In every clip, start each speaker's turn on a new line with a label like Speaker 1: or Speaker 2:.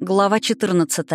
Speaker 1: Глава 14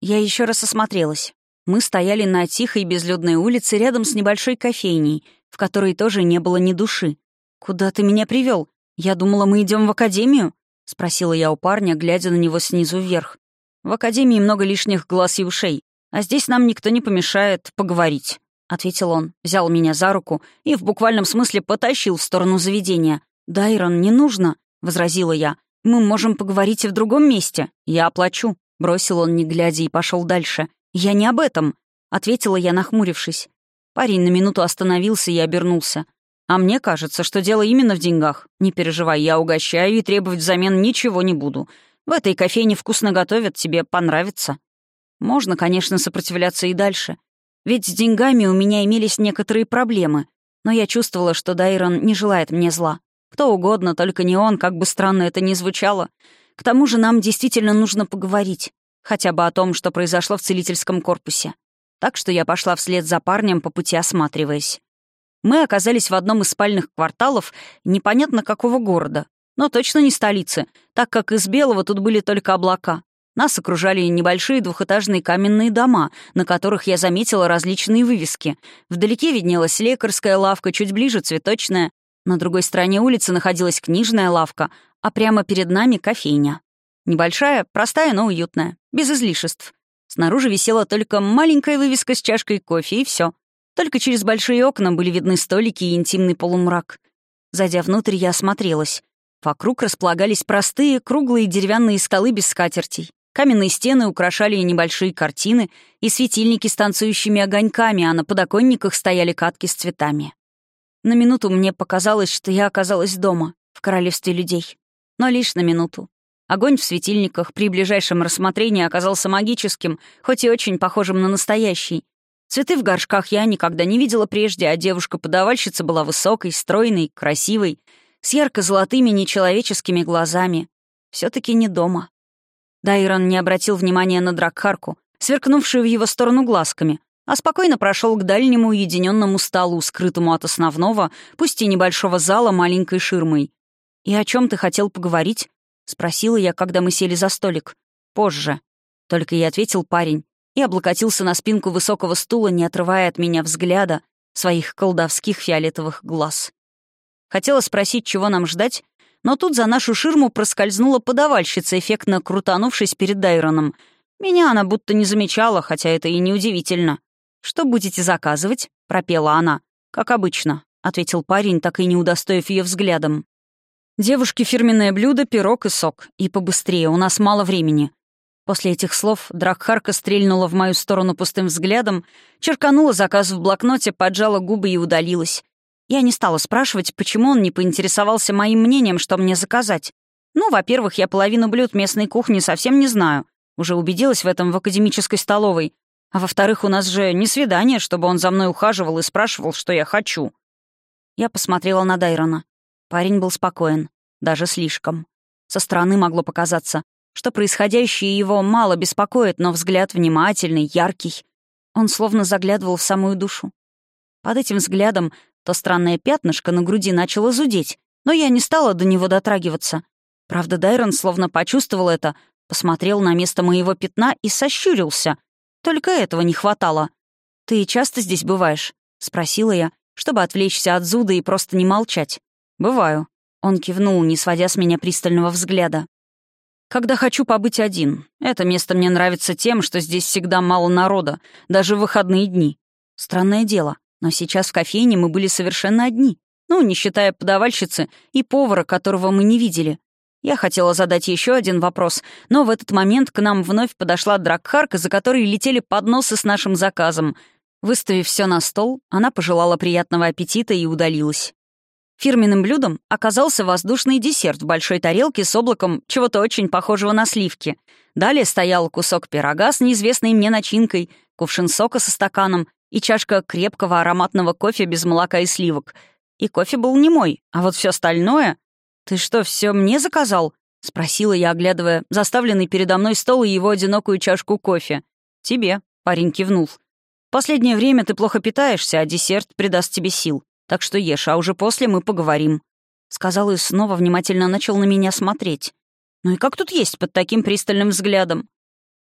Speaker 1: Я еще раз осмотрелась. Мы стояли на тихой безлюдной улице рядом с небольшой кофейней, в которой тоже не было ни души. «Куда ты меня привел? Я думала, мы идем в академию?» — спросила я у парня, глядя на него снизу вверх. «В академии много лишних глаз и ушей, а здесь нам никто не помешает поговорить», — ответил он, взял меня за руку и в буквальном смысле потащил в сторону заведения. «Дайрон, не нужно», — возразила я. «Мы можем поговорить и в другом месте. Я оплачу», — бросил он, не глядя, и пошел дальше. «Я не об этом», — ответила я, нахмурившись. Парень на минуту остановился и обернулся. «А мне кажется, что дело именно в деньгах. Не переживай, я угощаю и требовать взамен ничего не буду. В этой кофейне вкусно готовят, тебе понравится». Можно, конечно, сопротивляться и дальше. Ведь с деньгами у меня имелись некоторые проблемы, но я чувствовала, что Дайрон не желает мне зла. Кто угодно, только не он, как бы странно это ни звучало. К тому же нам действительно нужно поговорить. Хотя бы о том, что произошло в целительском корпусе. Так что я пошла вслед за парнем, по пути осматриваясь. Мы оказались в одном из спальных кварталов непонятно какого города. Но точно не столицы, так как из белого тут были только облака. Нас окружали небольшие двухэтажные каменные дома, на которых я заметила различные вывески. Вдалеке виднелась лекарская лавка, чуть ближе — цветочная, на другой стороне улицы находилась книжная лавка, а прямо перед нами — кофейня. Небольшая, простая, но уютная, без излишеств. Снаружи висела только маленькая вывеска с чашкой кофе, и все. Только через большие окна были видны столики и интимный полумрак. Зайдя внутрь, я осмотрелась. Вокруг располагались простые, круглые деревянные скалы без скатертей. Каменные стены украшали небольшие картины и светильники с танцующими огоньками, а на подоконниках стояли катки с цветами. На минуту мне показалось, что я оказалась дома, в королевстве людей. Но лишь на минуту. Огонь в светильниках при ближайшем рассмотрении оказался магическим, хоть и очень похожим на настоящий. Цветы в горшках я никогда не видела прежде, а девушка-подавальщица была высокой, стройной, красивой, с ярко-золотыми нечеловеческими глазами. все таки не дома. Дайрон не обратил внимания на Дракхарку, сверкнувшую в его сторону глазками, а спокойно прошел к дальнему уединенному столу, скрытому от основного, пусть и небольшого зала маленькой ширмой. «И о чем ты хотел поговорить?» — спросила я, когда мы сели за столик. «Позже». Только и ответил парень и облокотился на спинку высокого стула, не отрывая от меня взгляда своих колдовских фиолетовых глаз. Хотела спросить, чего нам ждать, но тут за нашу ширму проскользнула подавальщица, эффектно крутанувшись перед Дайроном. Меня она будто не замечала, хотя это и неудивительно. «Что будете заказывать?» — пропела она. «Как обычно», — ответил парень, так и не удостоив ее взглядом. «Девушке фирменное блюдо, пирог и сок. И побыстрее, у нас мало времени». После этих слов Дракхарка стрельнула в мою сторону пустым взглядом, черканула заказ в блокноте, поджала губы и удалилась. Я не стала спрашивать, почему он не поинтересовался моим мнением, что мне заказать. Ну, во-первых, я половину блюд местной кухни совсем не знаю. Уже убедилась в этом в академической столовой. А во-вторых, у нас же не свидание, чтобы он за мной ухаживал и спрашивал, что я хочу. Я посмотрела на Дайрона. Парень был спокоен. Даже слишком. Со стороны могло показаться, что происходящее его мало беспокоит, но взгляд внимательный, яркий. Он словно заглядывал в самую душу. Под этим взглядом то странное пятнышко на груди начало зудеть, но я не стала до него дотрагиваться. Правда, Дайрон словно почувствовал это, посмотрел на место моего пятна и сощурился, только этого не хватало. «Ты часто здесь бываешь?» — спросила я, чтобы отвлечься от зуда и просто не молчать. «Бываю». Он кивнул, не сводя с меня пристального взгляда. «Когда хочу побыть один. Это место мне нравится тем, что здесь всегда мало народа, даже в выходные дни. Странное дело, но сейчас в кофейне мы были совершенно одни. Ну, не считая подавальщицы и повара, которого мы не видели. Я хотела задать еще один вопрос, но в этот момент к нам вновь подошла Дракхарка, за которой летели подносы с нашим заказом. Выставив все на стол, она пожелала приятного аппетита и удалилась. Фирменным блюдом оказался воздушный десерт в большой тарелке с облаком чего-то очень похожего на сливки. Далее стоял кусок пирога с неизвестной мне начинкой, кувшин сока со стаканом и чашка крепкого ароматного кофе без молока и сливок. И кофе был не мой, а вот все остальное «Ты что, все мне заказал?» — спросила я, оглядывая заставленный передо мной стол и его одинокую чашку кофе. «Тебе», — парень кивнул. «В последнее время ты плохо питаешься, а десерт придаст тебе сил. Так что ешь, а уже после мы поговорим», — сказал и снова внимательно начал на меня смотреть. Ну и как тут есть под таким пристальным взглядом?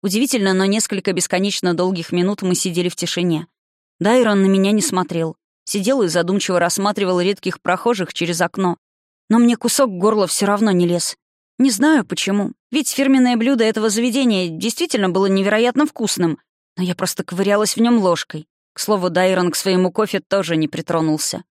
Speaker 1: Удивительно, но несколько бесконечно долгих минут мы сидели в тишине. Дайрон на меня не смотрел. Сидел и задумчиво рассматривал редких прохожих через окно. Но мне кусок горла все равно не лез. Не знаю почему. Ведь фирменное блюдо этого заведения действительно было невероятно вкусным. Но я просто ковырялась в нем ложкой. К слову, Дайрон к своему кофе тоже не притронулся.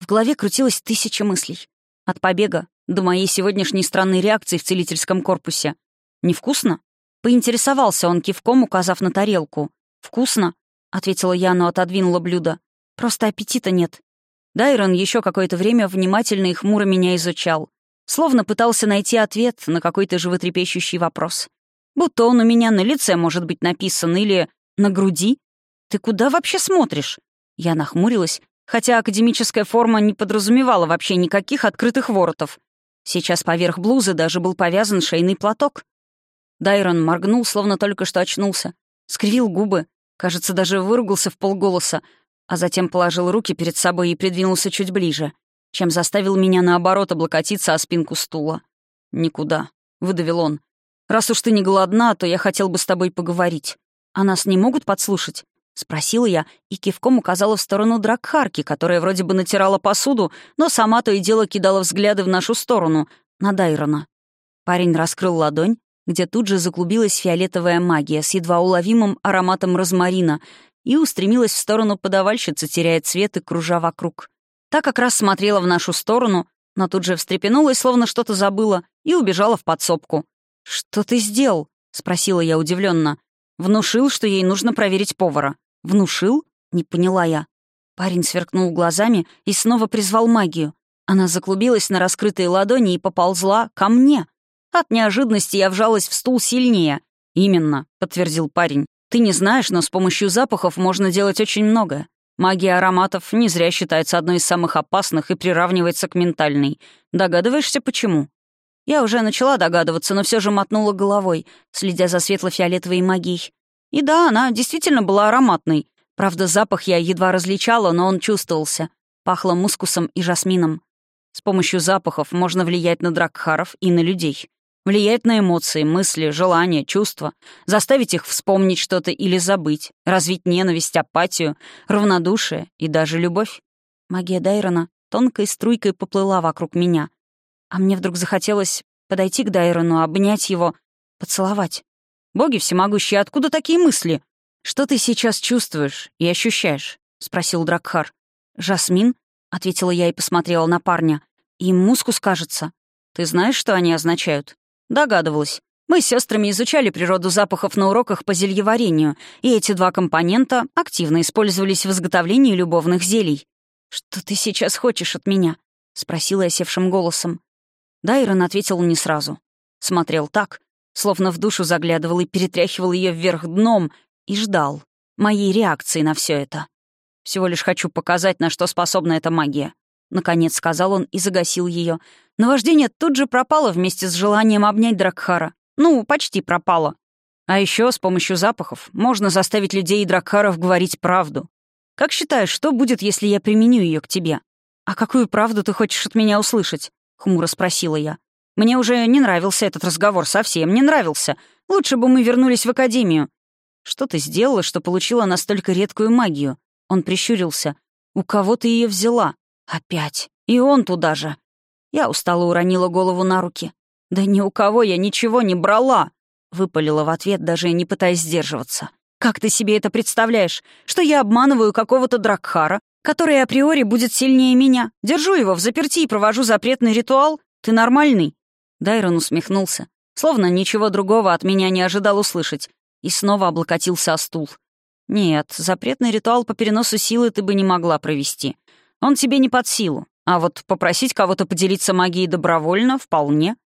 Speaker 1: В голове крутилось тысяча мыслей. От побега до моей сегодняшней странной реакции в целительском корпусе. «Невкусно?» Поинтересовался он кивком, указав на тарелку. «Вкусно?» — ответила я, но отодвинула блюдо. «Просто аппетита нет». Дайрон еще какое-то время внимательно и хмуро меня изучал. Словно пытался найти ответ на какой-то животрепещущий вопрос. Будто он у меня на лице может быть написан или на груди. «Ты куда вообще смотришь?» Я нахмурилась, хотя академическая форма не подразумевала вообще никаких открытых воротов. Сейчас поверх блузы даже был повязан шейный платок. Дайрон моргнул, словно только что очнулся, скривил губы, кажется, даже выругался в полголоса, а затем положил руки перед собой и придвинулся чуть ближе, чем заставил меня, наоборот, облокотиться о спинку стула. «Никуда», — выдавил он. «Раз уж ты не голодна, то я хотел бы с тобой поговорить. А нас не могут подслушать?» — спросила я и кивком указала в сторону Дракхарки, которая вроде бы натирала посуду, но сама то и дело кидала взгляды в нашу сторону, на Дайрона. Парень раскрыл ладонь, где тут же заклубилась фиолетовая магия с едва уловимым ароматом розмарина и устремилась в сторону подавальщицы, теряя цвет и кружа вокруг. Та как раз смотрела в нашу сторону, но тут же встрепенулась, словно что-то забыла, и убежала в подсобку. «Что ты сделал?» — спросила я удивленно. Внушил, что ей нужно проверить повара. «Внушил?» — не поняла я. Парень сверкнул глазами и снова призвал магию. Она заклубилась на раскрытые ладони и поползла ко мне. От неожиданности я вжалась в стул сильнее. «Именно», — подтвердил парень. «Ты не знаешь, но с помощью запахов можно делать очень многое. Магия ароматов не зря считается одной из самых опасных и приравнивается к ментальной. Догадываешься, почему?» Я уже начала догадываться, но все же мотнула головой, следя за светло-фиолетовой магией. И да, она действительно была ароматной. Правда, запах я едва различала, но он чувствовался. Пахло мускусом и жасмином. С помощью запахов можно влиять на дракхаров и на людей. Влиять на эмоции, мысли, желания, чувства, заставить их вспомнить что-то или забыть, развить ненависть, апатию, равнодушие и даже любовь. Магия Дайрона тонкой струйкой поплыла вокруг меня. А мне вдруг захотелось подойти к Дайрону, обнять его, поцеловать. «Боги всемогущие, откуда такие мысли? Что ты сейчас чувствуешь и ощущаешь?» — спросил Дракхар. «Жасмин?» — ответила я и посмотрела на парня. «И мускус, кажется. Ты знаешь, что они означают?» Догадывалась. Мы с сестрами изучали природу запахов на уроках по зельеварению, и эти два компонента активно использовались в изготовлении любовных зелий. «Что ты сейчас хочешь от меня?» — спросила я севшим голосом. Дайрон ответил не сразу. Смотрел так, словно в душу заглядывал и перетряхивал ее вверх дном, и ждал моей реакции на все это. Всего лишь хочу показать, на что способна эта магия. Наконец сказал он и загасил ее. Наваждение тут же пропало вместе с желанием обнять Дракхара. Ну, почти пропало. А еще с помощью запахов можно заставить людей и Дракхаров говорить правду. Как считаешь, что будет, если я применю ее к тебе? А какую правду ты хочешь от меня услышать? Хмуро спросила я. Мне уже не нравился этот разговор, совсем не нравился. Лучше бы мы вернулись в академию. Что ты сделала, что получила настолько редкую магию? Он прищурился. У кого ты ее взяла? Опять. И он туда же. Я устало уронила голову на руки. «Да ни у кого я ничего не брала!» Выпалила в ответ, даже не пытаясь сдерживаться. «Как ты себе это представляешь? Что я обманываю какого-то Дракхара, который априори будет сильнее меня? Держу его в заперти и провожу запретный ритуал? Ты нормальный?» Дайрон усмехнулся, словно ничего другого от меня не ожидал услышать, и снова облокотился о стул. «Нет, запретный ритуал по переносу силы ты бы не могла провести. Он тебе не под силу. А вот попросить кого-то поделиться магией добровольно — вполне.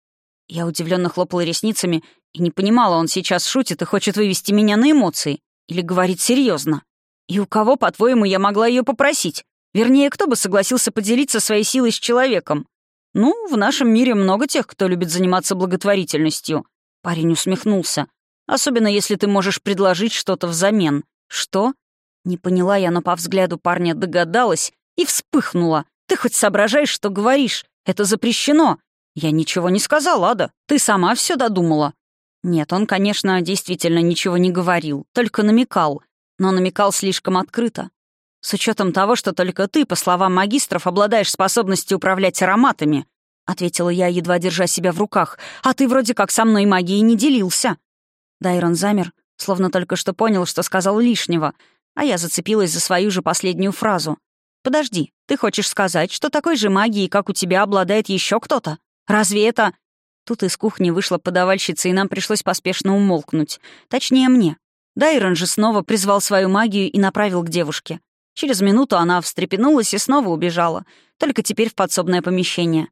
Speaker 1: Я удивленно хлопала ресницами и не понимала, он сейчас шутит и хочет вывести меня на эмоции. Или говорит серьезно. И у кого, по-твоему, я могла ее попросить? Вернее, кто бы согласился поделиться своей силой с человеком? Ну, в нашем мире много тех, кто любит заниматься благотворительностью. Парень усмехнулся. Особенно если ты можешь предложить что-то взамен. Что? Не поняла я, но по взгляду парня догадалась и вспыхнула. «Ты хоть соображаешь, что говоришь? Это запрещено!» «Я ничего не сказал, Ада. Ты сама все додумала». Нет, он, конечно, действительно ничего не говорил, только намекал, но намекал слишком открыто. С учетом того, что только ты, по словам магистров, обладаешь способностью управлять ароматами, ответила я, едва держа себя в руках, а ты вроде как со мной магией не делился. Дайрон замер, словно только что понял, что сказал лишнего, а я зацепилась за свою же последнюю фразу. «Подожди, ты хочешь сказать, что такой же магией, как у тебя, обладает еще кто-то? Разве это...» Тут из кухни вышла подавальщица, и нам пришлось поспешно умолкнуть. Точнее, мне. Дайрон же снова призвал свою магию и направил к девушке. Через минуту она встрепенулась и снова убежала, только теперь в подсобное помещение.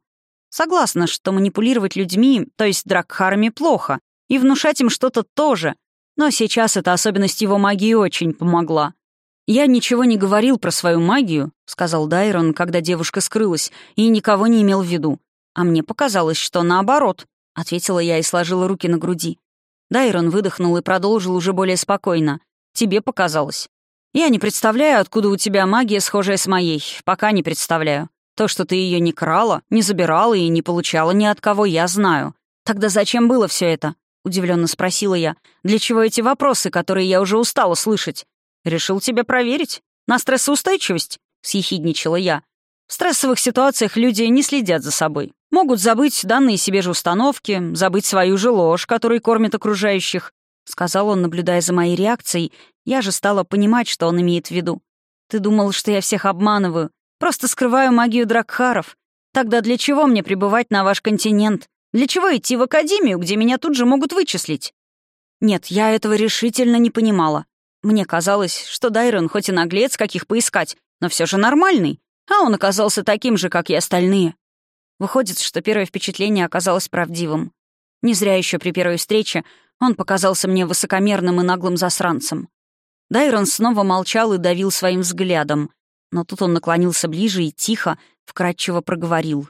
Speaker 1: Согласна, что манипулировать людьми, то есть дракхарами, плохо, и внушать им что-то тоже, но сейчас эта особенность его магии очень помогла. «Я ничего не говорил про свою магию», — сказал Дайрон, когда девушка скрылась, и никого не имел в виду. «А мне показалось, что наоборот», — ответила я и сложила руки на груди. Дайрон выдохнул и продолжил уже более спокойно. «Тебе показалось. Я не представляю, откуда у тебя магия, схожая с моей. Пока не представляю. То, что ты ее не крала, не забирала и не получала ни от кого, я знаю. Тогда зачем было все это? удивленно спросила я. «Для чего эти вопросы, которые я уже устала слышать? Решил тебя проверить? На стрессоустойчивость?» — съехидничала я. В стрессовых ситуациях люди не следят за собой. Могут забыть данные себе же установки, забыть свою же ложь, которой кормят окружающих. Сказал он, наблюдая за моей реакцией. Я же стала понимать, что он имеет в виду. «Ты думал, что я всех обманываю? Просто скрываю магию Дракхаров. Тогда для чего мне пребывать на ваш континент? Для чего идти в академию, где меня тут же могут вычислить? Нет, я этого решительно не понимала. Мне казалось, что Дайрон хоть и наглец, каких поискать, но все же нормальный, а он оказался таким же, как и остальные. Выходит, что первое впечатление оказалось правдивым. Не зря еще при первой встрече он показался мне высокомерным и наглым засранцем. Дайрон снова молчал и давил своим взглядом, но тут он наклонился ближе и тихо, вкрадчиво проговорил.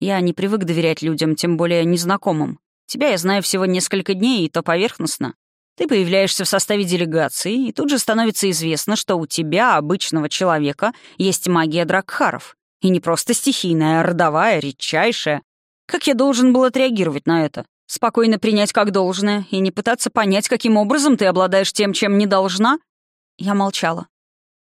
Speaker 1: Я не привык доверять людям, тем более незнакомым. Тебя я знаю всего несколько дней, и то поверхностно. Ты появляешься в составе делегации, и тут же становится известно, что у тебя, обычного человека, есть магия Дракхаров. И не просто стихийная, а родовая, редчайшая. Как я должен был отреагировать на это? Спокойно принять как должное и не пытаться понять, каким образом ты обладаешь тем, чем не должна? Я молчала.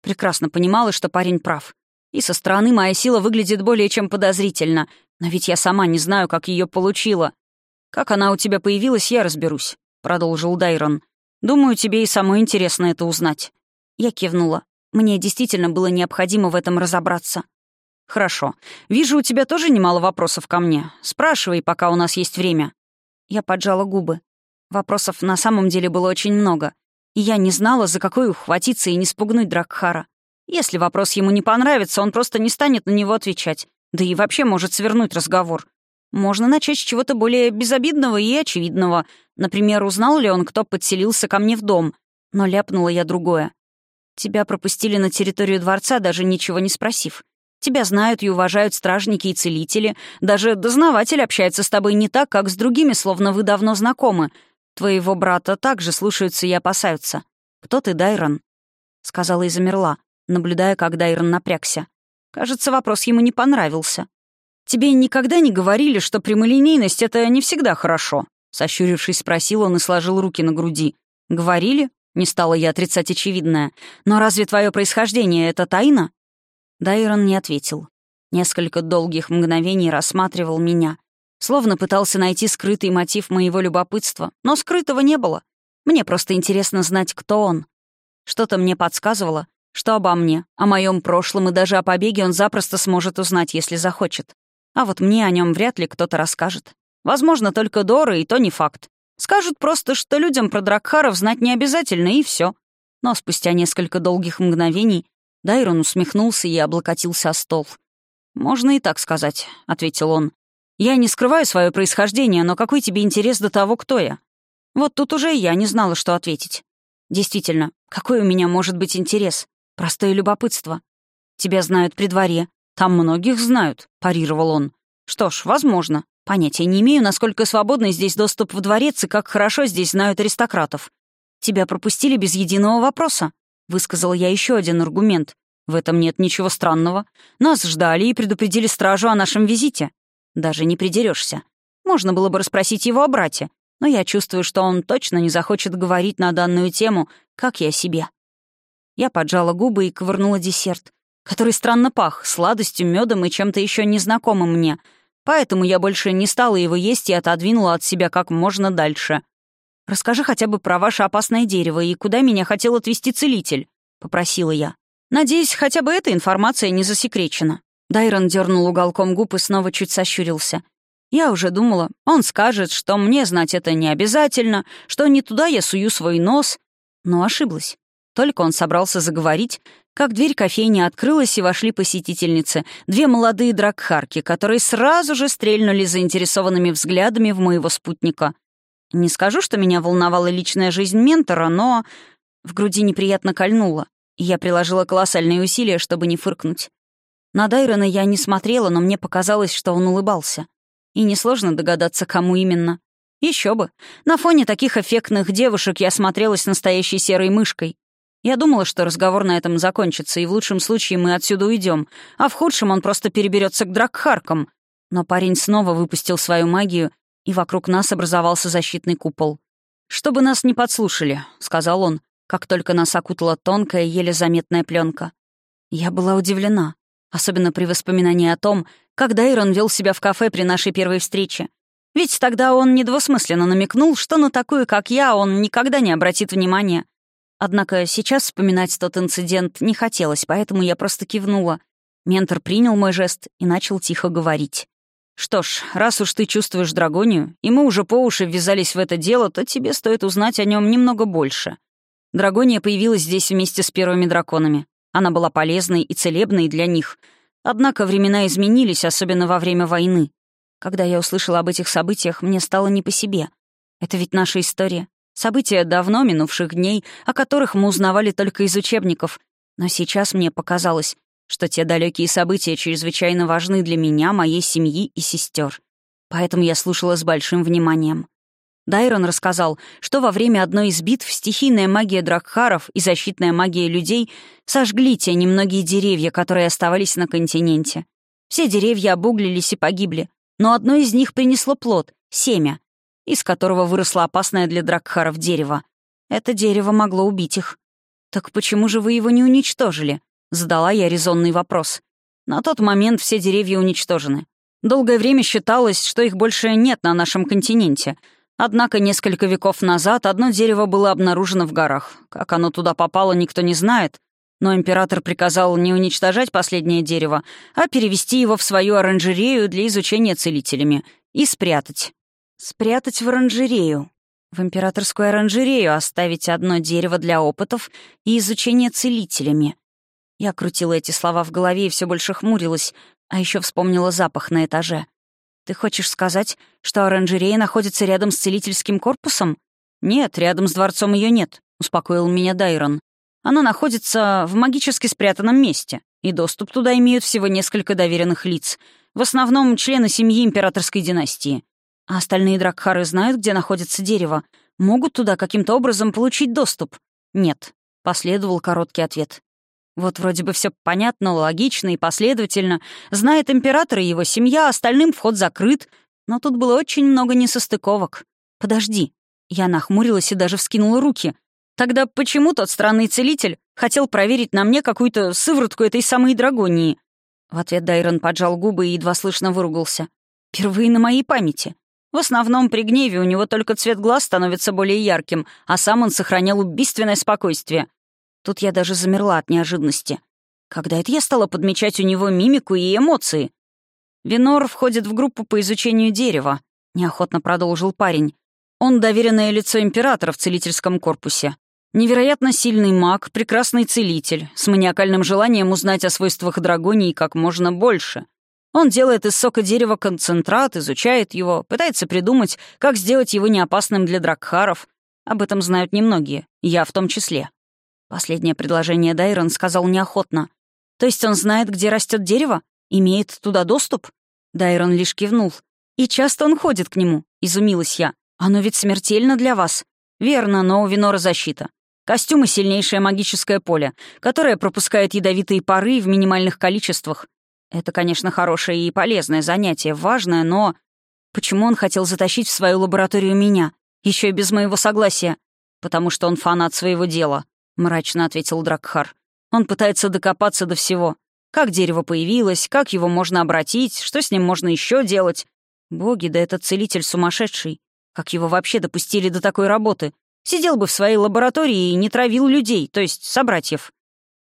Speaker 1: Прекрасно понимала, что парень прав. И со стороны моя сила выглядит более чем подозрительно, но ведь я сама не знаю, как ее получила. Как она у тебя появилась, я разберусь», — продолжил Дайрон. «Думаю, тебе и самой интересно это узнать». Я кивнула. Мне действительно было необходимо в этом разобраться. «Хорошо. Вижу, у тебя тоже немало вопросов ко мне. Спрашивай, пока у нас есть время». Я поджала губы. Вопросов на самом деле было очень много. И я не знала, за какой ухватиться и не спугнуть Дракхара. Если вопрос ему не понравится, он просто не станет на него отвечать. Да и вообще может свернуть разговор. Можно начать с чего-то более безобидного и очевидного. Например, узнал ли он, кто подселился ко мне в дом. Но ляпнула я другое. Тебя пропустили на территорию дворца, даже ничего не спросив. Тебя знают и уважают стражники и целители. Даже дознаватель общается с тобой не так, как с другими, словно вы давно знакомы. Твоего брата также слушаются и опасаются. Кто ты, Дайрон?» Сказала и замерла, наблюдая, как Дайрон напрягся. Кажется, вопрос ему не понравился. «Тебе никогда не говорили, что прямолинейность — это не всегда хорошо?» Сощурившись, спросил он и сложил руки на груди. «Говорили?» — не стала я отрицать очевидное. «Но разве твое происхождение — это тайна?» Дайрон не ответил. Несколько долгих мгновений рассматривал меня. Словно пытался найти скрытый мотив моего любопытства, но скрытого не было. Мне просто интересно знать, кто он. Что-то мне подсказывало, что обо мне, о моем прошлом и даже о побеге он запросто сможет узнать, если захочет. А вот мне о нем вряд ли кто-то расскажет. Возможно, только Дора, и то не факт. Скажут просто, что людям про Дракхаров знать не обязательно, и все. Но спустя несколько долгих мгновений Дайрон усмехнулся и облокотился о стол. «Можно и так сказать», — ответил он. «Я не скрываю свое происхождение, но какой тебе интерес до того, кто я?» Вот тут уже я не знала, что ответить. Действительно, какой у меня может быть интерес? Простое любопытство. Тебя знают при дворе. Там многих знают», — парировал он. «Что ж, возможно. Понятия не имею, насколько свободный здесь доступ в дворец и как хорошо здесь знают аристократов. Тебя пропустили без единого вопроса», — высказал я еще один аргумент. «В этом нет ничего странного. Нас ждали и предупредили стражу о нашем визите». Даже не придерешься. Можно было бы расспросить его о брате, но я чувствую, что он точно не захочет говорить на данную тему, как я себе. Я поджала губы и ковырнула десерт, который странно пах, сладостью, медом и чем-то еще незнакомым мне. Поэтому я больше не стала его есть и отодвинула от себя как можно дальше. «Расскажи хотя бы про ваше опасное дерево и куда меня хотел отвезти целитель», — попросила я. «Надеюсь, хотя бы эта информация не засекречена». Дайрон дернул уголком губ и снова чуть сощурился. Я уже думала, он скажет, что мне знать это не обязательно, что не туда я сую свой нос. Но ошиблась. Только он собрался заговорить, как дверь кофейни открылась, и вошли посетительницы, две молодые дракхарки, которые сразу же стрельнули заинтересованными взглядами в моего спутника. Не скажу, что меня волновала личная жизнь ментора, но в груди неприятно кольнуло, и я приложила колоссальные усилия, чтобы не фыркнуть. На Дайрона я не смотрела, но мне показалось, что он улыбался. И несложно догадаться, кому именно. Еще бы. На фоне таких эффектных девушек я смотрелась настоящей серой мышкой. Я думала, что разговор на этом закончится, и в лучшем случае мы отсюда уйдем, а в худшем он просто переберется к Дракхаркам. Но парень снова выпустил свою магию, и вокруг нас образовался защитный купол. «Чтобы нас не подслушали», — сказал он, как только нас окутала тонкая, еле заметная пленка. Я была удивлена, особенно при воспоминании о том, как Дайрон вел себя в кафе при нашей первой встрече. Ведь тогда он недвусмысленно намекнул, что на такую, как я, он никогда не обратит внимания — Однако сейчас вспоминать тот инцидент не хотелось, поэтому я просто кивнула. Ментор принял мой жест и начал тихо говорить. «Что ж, раз уж ты чувствуешь Драгонию, и мы уже по уши ввязались в это дело, то тебе стоит узнать о нем немного больше. Драгония появилась здесь вместе с первыми драконами. Она была полезной и целебной для них. Однако времена изменились, особенно во время войны. Когда я услышала об этих событиях, мне стало не по себе. Это ведь наша история. События давно минувших дней, о которых мы узнавали только из учебников. Но сейчас мне показалось, что те далекие события чрезвычайно важны для меня, моей семьи и сестер. Поэтому я слушала с большим вниманием. Дайрон рассказал, что во время одной из битв стихийная магия Дракхаров и защитная магия людей сожгли те немногие деревья, которые оставались на континенте. Все деревья обуглились и погибли, но одно из них принесло плод — семя, из которого выросло опасное для дракхаров дерево. Это дерево могло убить их. «Так почему же вы его не уничтожили?» — задала я резонный вопрос. На тот момент все деревья уничтожены. Долгое время считалось, что их больше нет на нашем континенте. Однако несколько веков назад одно дерево было обнаружено в горах. Как оно туда попало, никто не знает. Но император приказал не уничтожать последнее дерево, а перевести его в свою оранжерею для изучения целителями и спрятать. Спрятать в оранжерею. В императорскую оранжерею оставить одно дерево для опытов и изучения целителями. Я крутила эти слова в голове и все больше хмурилась, а еще вспомнила запах на этаже. «Ты хочешь сказать, что оранжерея находится рядом с целительским корпусом?» «Нет, рядом с дворцом ее нет», — успокоил меня Дайрон. «Она находится в магически спрятанном месте, и доступ туда имеют всего несколько доверенных лиц, в основном члены семьи императорской династии. А остальные Дракхары знают, где находится дерево? Могут туда каким-то образом получить доступ? Нет. Последовал короткий ответ. Вот вроде бы все понятно, логично и последовательно. Знает император и его семья, остальным вход закрыт. Но тут было очень много несостыковок. Подожди. Я нахмурилась и даже вскинула руки. Тогда почему тот странный целитель хотел проверить на мне какую-то сыворотку этой самой драгонии? В ответ Дайрон поджал губы и едва слышно выругался. Впервые на моей памяти. В основном при гневе у него только цвет глаз становится более ярким, а сам он сохранял убийственное спокойствие. Тут я даже замерла от неожиданности. Когда это я стала подмечать у него мимику и эмоции? «Винор входит в группу по изучению дерева», — неохотно продолжил парень. «Он доверенное лицо императора в целительском корпусе. Невероятно сильный маг, прекрасный целитель, с маниакальным желанием узнать о свойствах драгонии как можно больше. Он делает из сока дерева концентрат, изучает его, пытается придумать, как сделать его неопасным для дракхаров. Об этом знают немногие, я в том числе. Последнее предложение Дайрон сказал неохотно. То есть он знает, где растет дерево? Имеет туда доступ? Дайрон лишь кивнул. И часто он ходит к нему, изумилась я. Оно ведь смертельно для вас. Верно, но у Винора защита. Костюм и сильнейшее магическое поле, которое пропускает ядовитые пары в минимальных количествах. Это, конечно, хорошее и полезное занятие, важное, но... Почему он хотел затащить в свою лабораторию меня? еще и без моего согласия. Потому что он фанат своего дела, мрачно ответил Дракхар. Он пытается докопаться до всего. Как дерево появилось, как его можно обратить, что с ним можно еще делать. Боги, да этот целитель сумасшедший. Как его вообще допустили до такой работы? Сидел бы в своей лаборатории и не травил людей, то есть собратьев.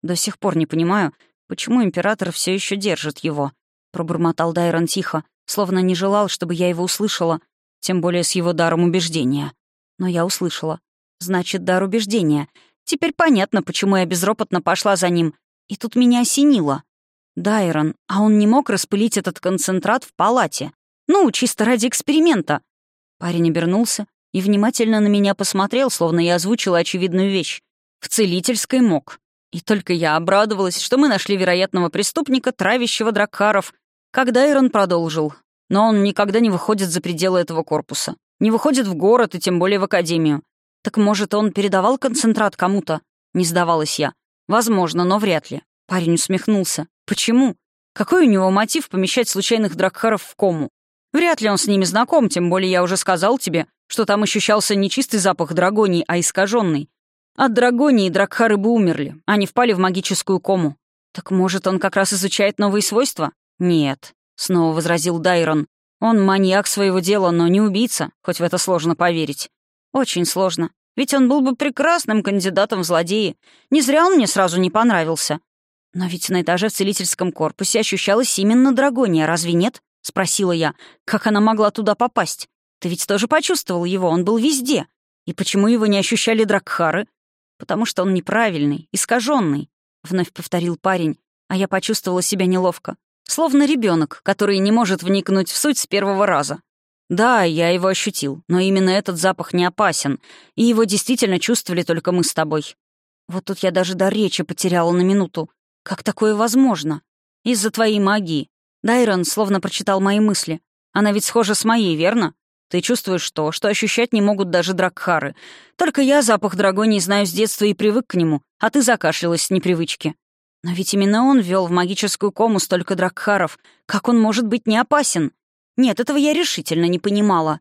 Speaker 1: До сих пор не понимаю, почему император все еще держит его. Пробормотал Дайрон тихо, словно не желал, чтобы я его услышала, тем более с его даром убеждения. Но я услышала. Значит, дар убеждения. Теперь понятно, почему я безропотно пошла за ним. И тут меня осенило. Дайрон, а он не мог распылить этот концентрат в палате. Ну, чисто ради эксперимента. Парень обернулся и внимательно на меня посмотрел, словно я озвучила очевидную вещь. В целительской мог. И только я обрадовалась, что мы нашли вероятного преступника, травящего дракхаров, когда Ирон продолжил. Но он никогда не выходит за пределы этого корпуса. Не выходит в город и тем более в академию. Так может, он передавал концентрат кому-то? Не сдавалась я. Возможно, но вряд ли. Парень усмехнулся. Почему? Какой у него мотив помещать случайных дракхаров в кому? Вряд ли он с ними знаком, тем более я уже сказал тебе, что там ощущался не чистый запах драгонии, а искаженный. От драгонии дракхары бы умерли, они впали в магическую кому. Так может, он как раз изучает новые свойства? Нет. — снова возразил Дайрон. «Он маньяк своего дела, но не убийца, хоть в это сложно поверить. Очень сложно. Ведь он был бы прекрасным кандидатом в злодеи. Не зря он мне сразу не понравился. Но ведь на этаже в целительском корпусе ощущалась именно Драгония, разве нет?» — спросила я. «Как она могла туда попасть? Ты ведь тоже почувствовал его, он был везде. И почему его не ощущали Дракхары? Потому что он неправильный, искаженный, вновь повторил парень, а я почувствовала себя неловко. Словно ребенок, который не может вникнуть в суть с первого раза. Да, я его ощутил, но именно этот запах не опасен, и его действительно чувствовали только мы с тобой. Вот тут я даже до речи потеряла на минуту. Как такое возможно? Из-за твоей магии. Дайрон словно прочитал мои мысли. Она ведь схожа с моей, верно? Ты чувствуешь то, что ощущать не могут даже дракхары. Только я запах драгонии знаю с детства и привык к нему, а ты закашлялась с непривычки. Но ведь именно он ввел в магическую кому столько дракхаров. Как он может быть не опасен? Нет, этого я решительно не понимала.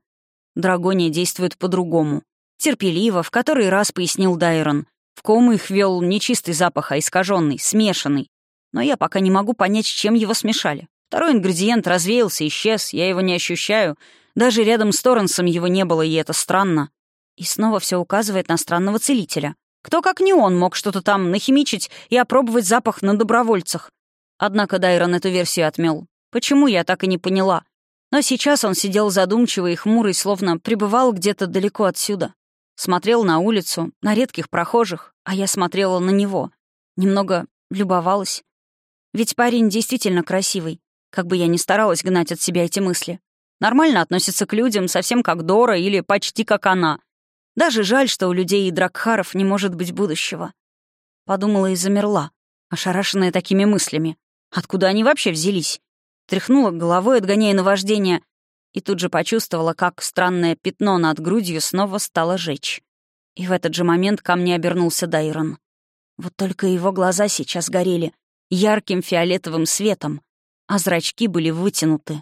Speaker 1: Драгония действует по-другому. Терпеливо, в который раз пояснил Дайрон. В кому их ввел не чистый запах, а искаженный, смешанный. Но я пока не могу понять, с чем его смешали. Второй ингредиент развеялся, исчез, я его не ощущаю. Даже рядом с Торренсом его не было, и это странно. И снова все указывает на странного целителя. Кто, как не он, мог что-то там нахимичить и опробовать запах на добровольцах? Однако Дайрон эту версию отмел. Почему, я так и не поняла. Но сейчас он сидел задумчивый и хмурый, словно пребывал где-то далеко отсюда. Смотрел на улицу, на редких прохожих, а я смотрела на него. Немного любовалась. Ведь парень действительно красивый, как бы я ни старалась гнать от себя эти мысли. Нормально относится к людям, совсем как Дора или почти как она — даже жаль, что у людей и дракхаров не может быть будущего. Подумала и замерла, ошарашенная такими мыслями. Откуда они вообще взялись? Тряхнула головой, отгоняя наваждение, и тут же почувствовала, как странное пятно над грудью снова стало жечь. И в этот же момент ко мне обернулся Дайрон. Вот только его глаза сейчас горели ярким фиолетовым светом, а зрачки были вытянуты.